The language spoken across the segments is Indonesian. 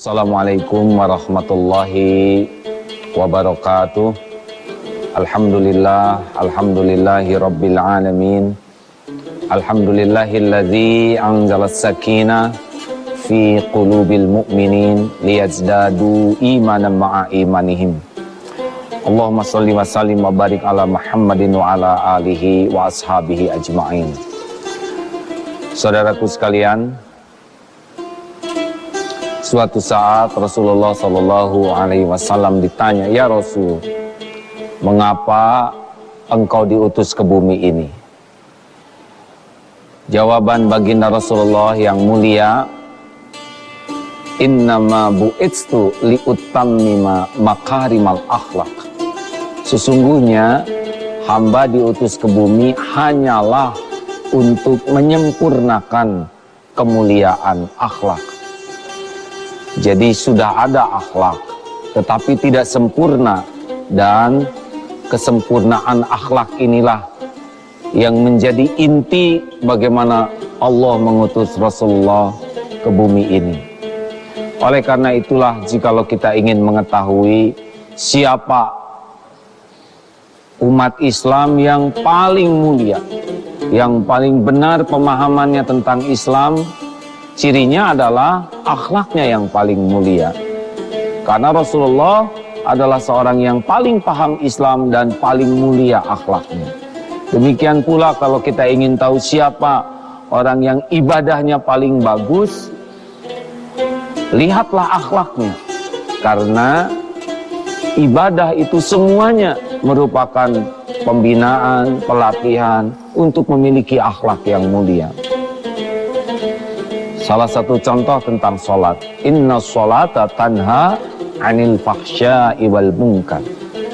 Assalamualaikum warahmatullahi wabarakatuh. Alhamdulillah, alhamdulillahi rabbil alamin. Alhamdulillahilladzi anzala sakina fi qulubil mu'minin liyazdadu imanan ma'a imanihim. Allahumma salli wa sallim wa barik ala Muhammadin wa ala alihi wa ashabihi ajma'in. Saudaraku sekalian, suatu saat Rasulullah Shallallahu Alaihi Wasallam ditanya, ya Rasul, mengapa engkau diutus ke bumi ini? Jawaban baginda Rasulullah yang mulia, Innama bu'itstu liutammima makarimal akhlak. Sesungguhnya hamba diutus ke bumi hanyalah untuk menyempurnakan kemuliaan akhlak. Jadi sudah ada akhlak, tetapi tidak sempurna dan kesempurnaan akhlak inilah yang menjadi inti bagaimana Allah mengutus Rasulullah ke bumi ini. Oleh karena itulah jikalau kita ingin mengetahui siapa umat Islam yang paling mulia, yang paling benar pemahamannya tentang Islam, cirinya adalah akhlaknya yang paling mulia. Karena Rasulullah adalah seorang yang paling paham Islam dan paling mulia akhlaknya. Demikian pula kalau kita ingin tahu siapa orang yang ibadahnya paling bagus, lihatlah akhlaknya. Karena ibadah itu semuanya merupakan pembinaan, pelatihan untuk memiliki akhlak yang mulia. Salah satu contoh tentang sholat. Inna sholata tanha anil faksha wal munkar.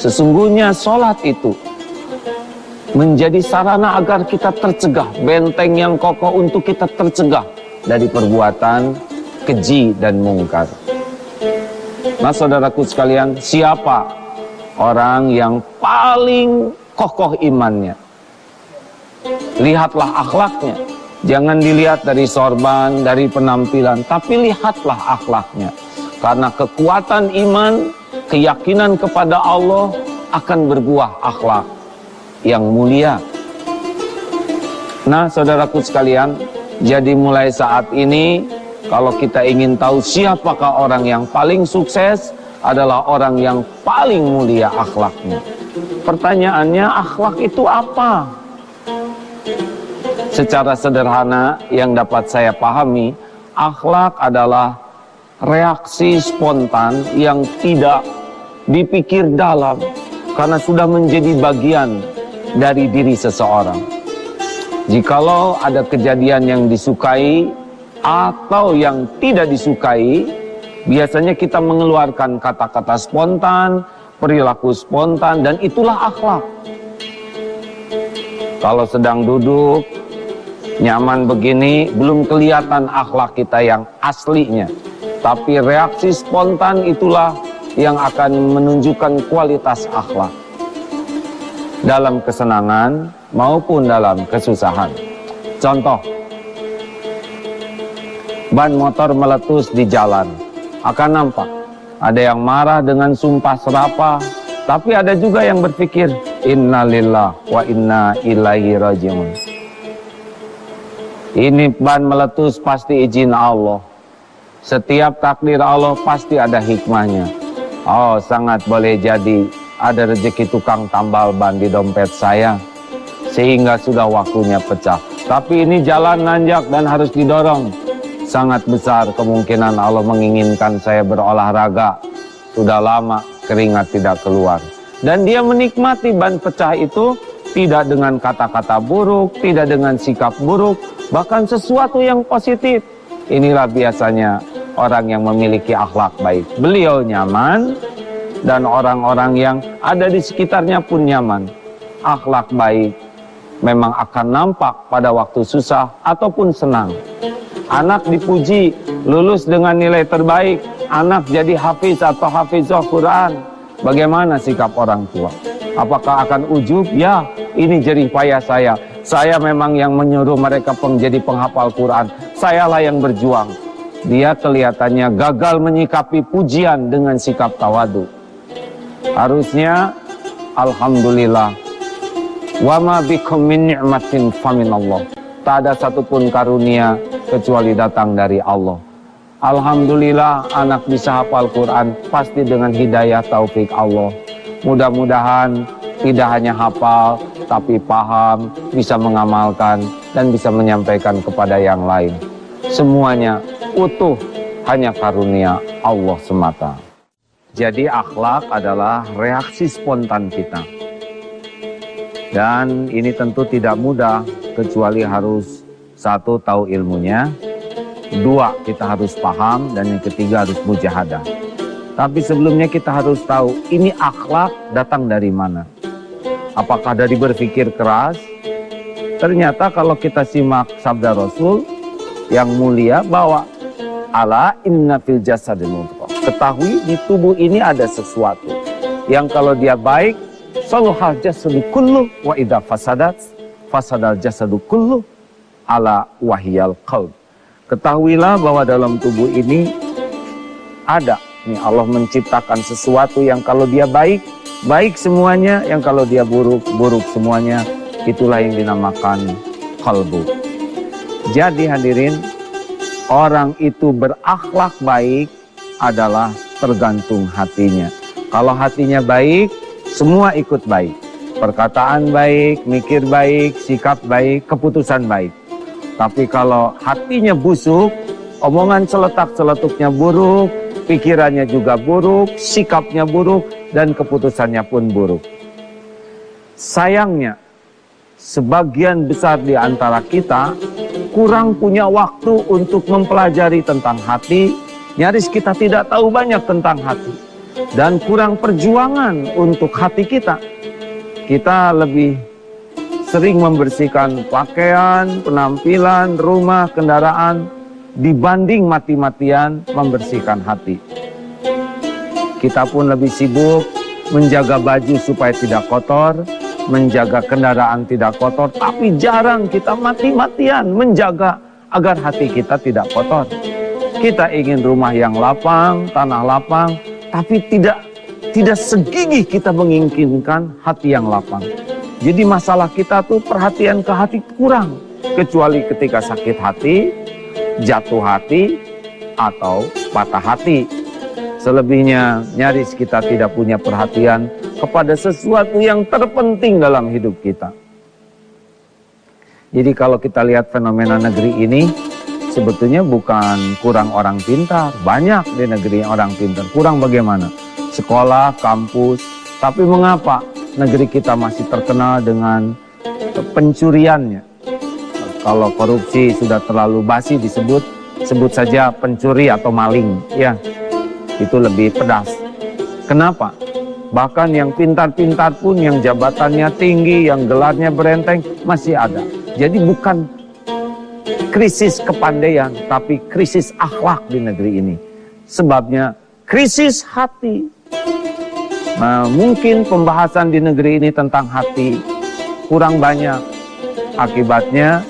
Sesungguhnya sholat itu menjadi sarana agar kita tercegah. Benteng yang kokoh untuk kita tercegah dari perbuatan keji dan mungkar. Nah saudaraku sekalian, siapa orang yang paling kokoh imannya? Lihatlah akhlaknya Jangan dilihat dari sorban, dari penampilan, tapi lihatlah akhlaknya. Karena kekuatan iman, keyakinan kepada Allah akan berbuah akhlak yang mulia. Nah, saudaraku sekalian, jadi mulai saat ini kalau kita ingin tahu siapakah orang yang paling sukses adalah orang yang paling mulia akhlaknya. Pertanyaannya, akhlak itu apa? Secara sederhana yang dapat saya pahami, akhlak adalah reaksi spontan yang tidak dipikir dalam karena sudah menjadi bagian dari diri seseorang. Jikalau ada kejadian yang disukai atau yang tidak disukai, biasanya kita mengeluarkan kata-kata spontan, perilaku spontan, dan itulah akhlak. Kalau sedang duduk, nyaman begini belum kelihatan akhlak kita yang aslinya. Tapi reaksi spontan itulah yang akan menunjukkan kualitas akhlak. Dalam kesenangan maupun dalam kesusahan. Contoh, ban motor meletus di jalan. Akan nampak, ada yang marah dengan sumpah serapah, tapi ada juga yang berpikir, Innalillah wa inna ilaihi rajiun. Ini ban meletus pasti izin Allah. Setiap takdir Allah pasti ada hikmahnya. Oh, sangat boleh jadi ada rezeki tukang tambal ban di dompet saya. Sehingga sudah waktunya pecah. Tapi ini jalan nanjak dan harus didorong. Sangat besar kemungkinan Allah menginginkan saya berolahraga. Sudah lama keringat tidak keluar. Dan dia menikmati ban pecah itu tidak dengan kata-kata buruk, tidak dengan sikap buruk, bahkan sesuatu yang positif. Inilah biasanya orang yang memiliki akhlak baik. Beliau nyaman dan orang-orang yang ada di sekitarnya pun nyaman. Akhlak baik memang akan nampak pada waktu susah ataupun senang. Anak dipuji, lulus dengan nilai terbaik, anak jadi hafiz atau hafizah Quran. Bagaimana sikap orang tua? Apakah akan ujub? Ya, ini jerih payah saya. Saya memang yang menyuruh mereka menjadi penghafal Quran. Sayalah yang berjuang. dia kelihatannya gagal menyikapi pujian dengan sikap tawadu. Harusnya alhamdulillah wa ma bikum min ni'matin faminallah. Tak ada satupun karunia kecuali datang dari Allah. Alhamdulillah anak bisa hafal Quran pasti dengan hidayah taufik Allah. Mudah-mudahan tidak hanya hafal tapi paham, bisa mengamalkan dan bisa menyampaikan kepada yang lain. Semuanya utuh hanya karunia Allah semata. Jadi akhlak adalah reaksi spontan kita. Dan ini tentu tidak mudah kecuali harus satu tahu ilmunya, dua kita harus paham dan yang ketiga harus mujahadah. Tapi sebelumnya kita harus tahu ini akhlak datang dari mana. Apakah dari berpikir keras? Ternyata kalau kita simak sabda Rasul yang mulia bahwa ala inna fil jasadil Ketahui di tubuh ini ada sesuatu yang kalau dia baik Saluhal jasadu kullu wa idha fasadat fasadal jasadu kullu ala wahyal qalb. Ketahuilah bahwa dalam tubuh ini ada nih Allah menciptakan sesuatu yang kalau dia baik, baik semuanya, yang kalau dia buruk, buruk semuanya. Itulah yang dinamakan kalbu. Jadi hadirin, orang itu berakhlak baik adalah tergantung hatinya. Kalau hatinya baik, semua ikut baik. Perkataan baik, mikir baik, sikap baik, keputusan baik. Tapi kalau hatinya busuk, omongan celetak-celetuknya buruk, pikirannya juga buruk, sikapnya buruk, dan keputusannya pun buruk. Sayangnya, sebagian besar di antara kita kurang punya waktu untuk mempelajari tentang hati, nyaris kita tidak tahu banyak tentang hati dan kurang perjuangan untuk hati kita. Kita lebih sering membersihkan pakaian, penampilan, rumah, kendaraan dibanding mati-matian membersihkan hati. Kita pun lebih sibuk menjaga baju supaya tidak kotor, menjaga kendaraan tidak kotor, tapi jarang kita mati-matian menjaga agar hati kita tidak kotor. Kita ingin rumah yang lapang, tanah lapang, tapi tidak tidak segigih kita menginginkan hati yang lapang. Jadi masalah kita tuh perhatian ke hati kurang. Kecuali ketika sakit hati, jatuh hati, atau patah hati. Selebihnya nyaris kita tidak punya perhatian kepada sesuatu yang terpenting dalam hidup kita. Jadi kalau kita lihat fenomena negeri ini, sebetulnya bukan kurang orang pintar. Banyak di negeri orang pintar. Kurang bagaimana? Sekolah, kampus. Tapi mengapa negeri kita masih terkenal dengan pencuriannya? Kalau korupsi sudah terlalu basi disebut, sebut saja pencuri atau maling. Ya, itu lebih pedas. Kenapa? Bahkan yang pintar-pintar pun, yang jabatannya tinggi, yang gelarnya berenteng, masih ada. Jadi bukan krisis kepandaian, tapi krisis akhlak di negeri ini. Sebabnya krisis hati. Nah, mungkin pembahasan di negeri ini tentang hati kurang banyak. Akibatnya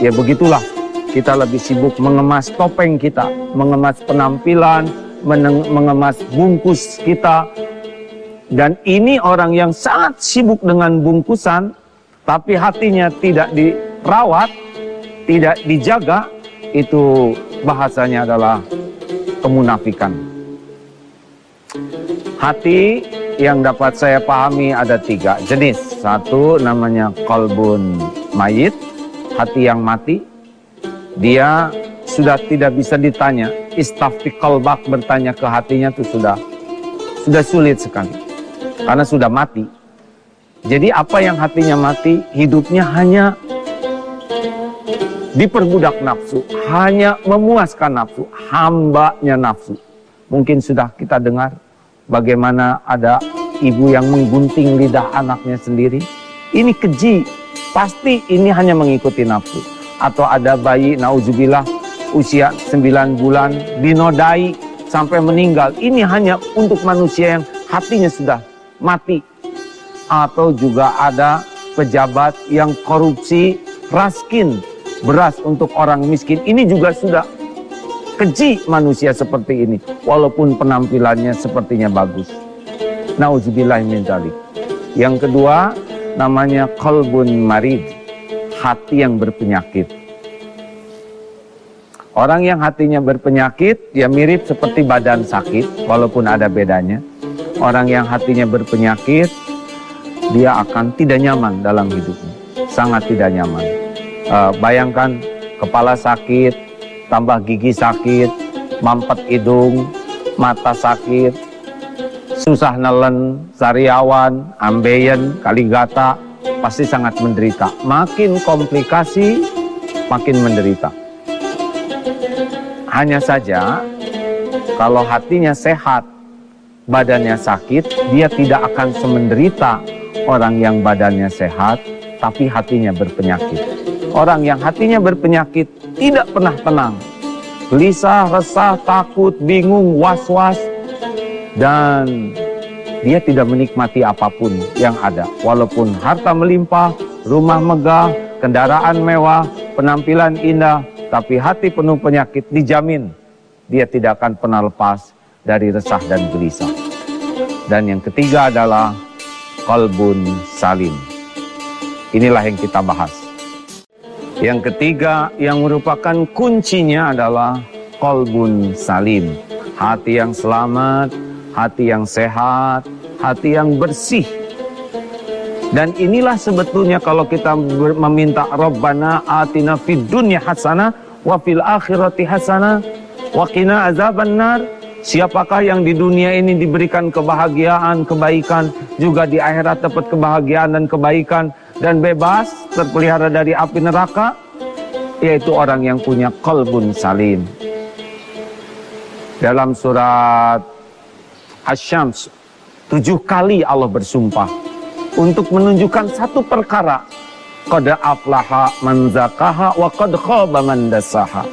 ya begitulah. Kita lebih sibuk mengemas topeng kita, mengemas penampilan, mengemas bungkus kita. Dan ini orang yang sangat sibuk dengan bungkusan, tapi hatinya tidak dirawat, tidak dijaga, itu bahasanya adalah kemunafikan. Hati yang dapat saya pahami ada tiga jenis. Satu namanya kolbun mayit, hati yang mati. Dia sudah tidak bisa ditanya. Istafti kolbak bertanya ke hatinya itu sudah sudah sulit sekali. Karena sudah mati. Jadi apa yang hatinya mati, hidupnya hanya diperbudak nafsu, hanya memuaskan nafsu, hambanya nafsu. Mungkin sudah kita dengar bagaimana ada ibu yang menggunting lidah anaknya sendiri. Ini keji, pasti ini hanya mengikuti nafsu. Atau ada bayi, nauzubillah, usia 9 bulan, dinodai sampai meninggal. Ini hanya untuk manusia yang hatinya sudah mati. Atau juga ada pejabat yang korupsi, raskin, beras untuk orang miskin ini juga sudah keji manusia seperti ini walaupun penampilannya sepertinya bagus. Nauzubillah. Yang kedua namanya kolbun marid, hati yang berpenyakit. Orang yang hatinya berpenyakit, dia mirip seperti badan sakit, walaupun ada bedanya. Orang yang hatinya berpenyakit, dia akan tidak nyaman dalam hidupnya. Sangat tidak nyaman. Uh, bayangkan kepala sakit, tambah gigi sakit, mampet hidung, mata sakit, susah nelen, sariawan, ambeien, kaligata, pasti sangat menderita. Makin komplikasi, makin menderita. Hanya saja kalau hatinya sehat, badannya sakit, dia tidak akan semenderita orang yang badannya sehat, tapi hatinya berpenyakit. Orang yang hatinya berpenyakit tidak pernah tenang. Gelisah, resah, takut, bingung, was-was, dan dia tidak menikmati apa pun yang ada. Walaupun harta melimpah, rumah megah, kendaraan mewah, penampilan indah, tapi hati penuh penyakit dijamin dia tidak akan pernah lepas dari resah dan gelisah. Dan yang ketiga adalah kolbun salim. Inilah yang kita bahas. Yang ketiga yang merupakan kuncinya adalah kolbun salim. Hati yang selamat, hati yang sehat, hati yang bersih dan inilah sebetulnya kalau kita meminta Rabbana atina fid dunya hasanah wa fil akhirati hasanah wa qina azaban nar. Siapakah yang di dunia ini diberikan kebahagiaan, kebaikan, juga di akhirat dapat kebahagiaan dan kebaikan dan bebas terpelihara dari api neraka? Yaitu orang yang punya kolbun salim. Dalam surat Asyams, tujuh kali Allah bersumpah untuk menunjukkan satu perkara. Qad aflaha man zakaha wa qad khaba man dasaha.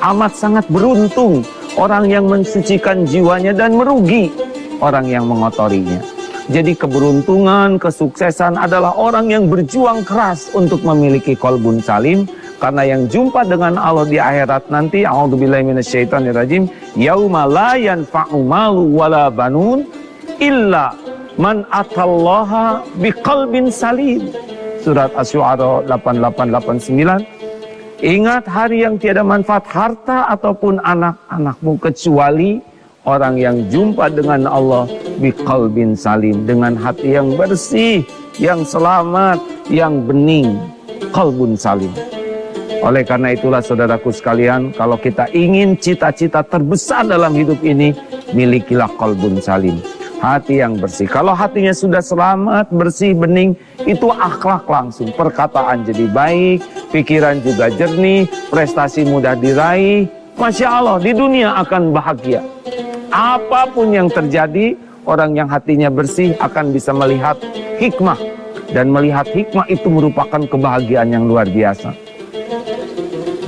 Amat sangat beruntung orang yang mensucikan jiwanya dan merugi orang yang mengotorinya. Jadi keberuntungan, kesuksesan adalah orang yang berjuang keras untuk memiliki kolbun salim karena yang jumpa dengan Allah di akhirat nanti a'udzubillahi minasyaitonirrajim yauma la yanfa'u malu wala banun illa Man atallaha biqalbin salim. Surat Asy-Syu'ara 8889. Ingat hari yang tiada manfaat harta ataupun anak-anakmu kecuali orang yang jumpa dengan Allah biqalbin salim dengan hati yang bersih, yang selamat, yang bening, kalbun salim. Oleh karena itulah saudaraku sekalian, kalau kita ingin cita-cita terbesar dalam hidup ini, milikilah kalbun salim hati yang bersih. Kalau hatinya sudah selamat, bersih, bening, itu akhlak langsung. Perkataan jadi baik, pikiran juga jernih, prestasi mudah diraih. Masya Allah, di dunia akan bahagia. Apa pun yang terjadi, orang yang hatinya bersih akan bisa melihat hikmah. Dan melihat hikmah itu merupakan kebahagiaan yang luar biasa.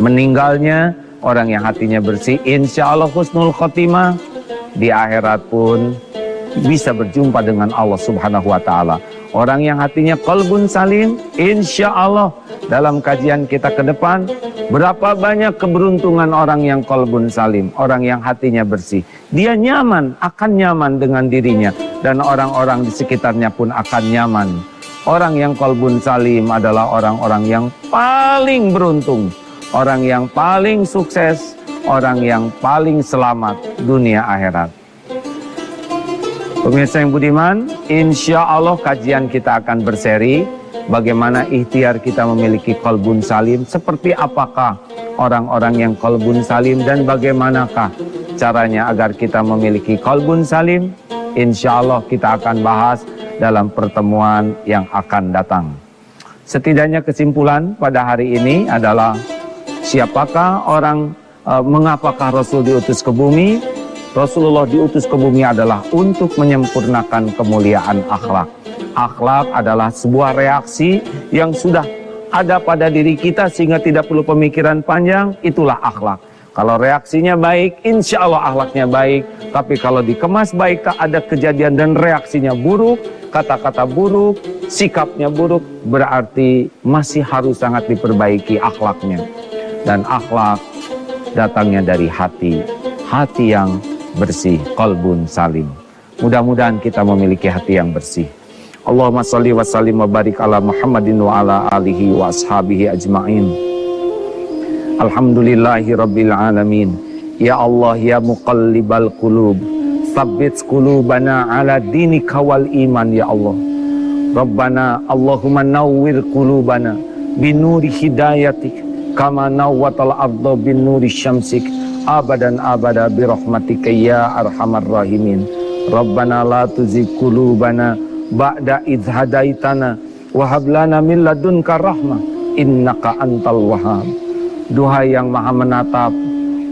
Meninggalnya orang yang hatinya bersih, insya Allah husnul khotimah, di akhirat pun bisa berjumpa dengan Allah Subhanahu wa taala. Orang yang hatinya kolbun salim, insya Allah dalam kajian kita ke depan, berapa banyak keberuntungan orang yang kolbun salim, orang yang hatinya bersih. Dia nyaman, akan nyaman dengan dirinya, dan orang-orang di sekitarnya pun akan nyaman. Orang yang kolbun salim adalah orang-orang yang paling beruntung, orang yang paling sukses, orang yang paling selamat dunia akhirat. Pemirsa yang budiman, insya Allah kajian kita akan berseri bagaimana ikhtiar kita memiliki kolbun salim, seperti apakah orang-orang yang kolbun salim dan bagaimanakah caranya agar kita memiliki kolbun salim. Insya Allah kita akan bahas dalam pertemuan yang akan datang. Setidaknya kesimpulan pada hari ini adalah siapakah orang, e, mengapakah Rasul diutus ke bumi, Rasulullah diutus ke bumi adalah untuk menyempurnakan kemuliaan akhlak. Akhlak adalah sebuah reaksi yang sudah ada pada diri kita sehingga tidak perlu pemikiran panjang, itulah akhlak. Kalau reaksinya baik, insya Allah akhlaknya baik. Tapi kalau dikemas baik, tak ada kejadian dan reaksinya buruk, kata-kata buruk, sikapnya buruk, berarti masih harus sangat diperbaiki akhlaknya. Dan akhlak datangnya dari hati, hati yang bersih, kolbun salim. Mudah-mudahan kita memiliki hati yang bersih. Allahumma salli wa sallim wa barik ala Muhammadin wa ala alihi wa ashabihi ajma'in. Alhamdulillahi rabbil alamin. Ya Allah ya muqallibal qulub. Sabbit qulubana ala dinika wal iman ya Allah. Rabbana Allahumma nawwir qulubana binuri hidayatik kama nawwatal arda binuri syamsik abadan abada birahmatika ya arhamar rahimin. Rabbana la tuzigh qulubana ba'da idh hadaitana wa hab lana min ladunka rahmah innaka antal wahhab. Duhai yang maha menatap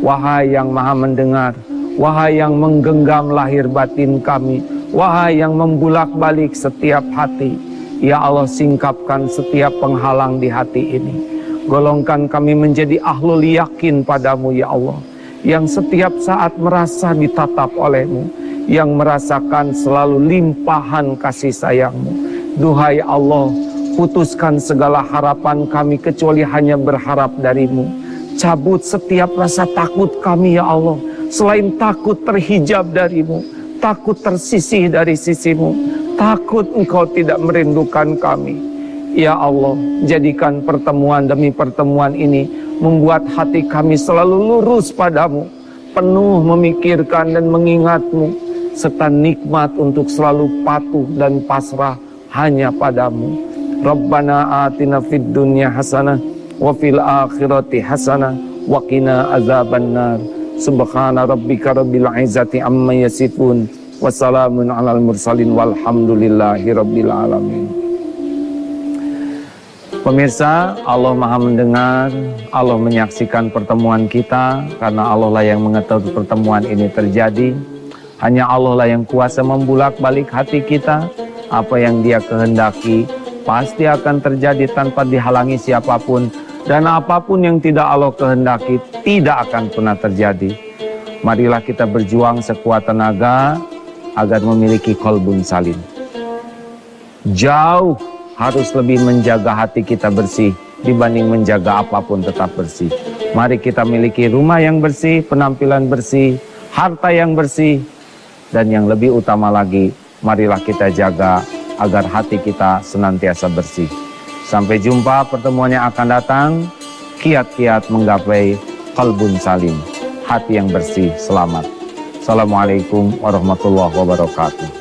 wahai yang maha mendengar wahai yang menggenggam lahir batin kami wahai yang membulak-balik setiap hati. Ya Allah singkapkan setiap penghalang di hati ini golongkan kami menjadi ahlul yakin padamu ya Allah yang setiap saat merasa ditatap olehmu, yang merasakan selalu limpahan kasih sayangmu. Duhai Allah, putuskan segala harapan kami kecuali hanya berharap darimu. Cabut setiap rasa takut kami ya Allah, selain takut terhijab darimu, takut tersisih dari sisimu, takut engkau tidak merindukan kami. Ya Allah, jadikan pertemuan demi pertemuan ini membuat hati kami selalu lurus padamu, penuh memikirkan dan mengingatmu, serta nikmat untuk selalu patuh dan pasrah hanya padamu. Rabbana atina fid dunya hasanah wa fil akhirati hasanah wa qina azabannar. Subhana rabbika rabbil izzati amma yasifun wa salamun alal mursalin walhamdulillahi rabbil alamin. Pemirsa, Allah maha mendengar, Allah menyaksikan pertemuan kita, karena Allah lah yang mengetahui pertemuan ini terjadi. Hanya Allah lah yang kuasa membulak balik hati kita, apa yang dia kehendaki, pasti akan terjadi tanpa dihalangi siapa pun, dan apa pun yang tidak Allah kehendaki, tidak akan pernah terjadi. Marilah kita berjuang sekuat tenaga, agar memiliki kolbun salim. Jauh harus lebih menjaga hati kita bersih dibanding menjaga apa pun tetap bersih. Mari kita miliki rumah yang bersih, penampilan bersih, harta yang bersih, dan yang lebih utama lagi, marilah kita jaga agar hati kita senantiasa bersih. Sampai jumpa pertemuan yang akan datang, kiat-kiat menggapai kalbun salim, hati yang bersih, selamat. Assalamualaikum warahmatullahi wabarakatuh.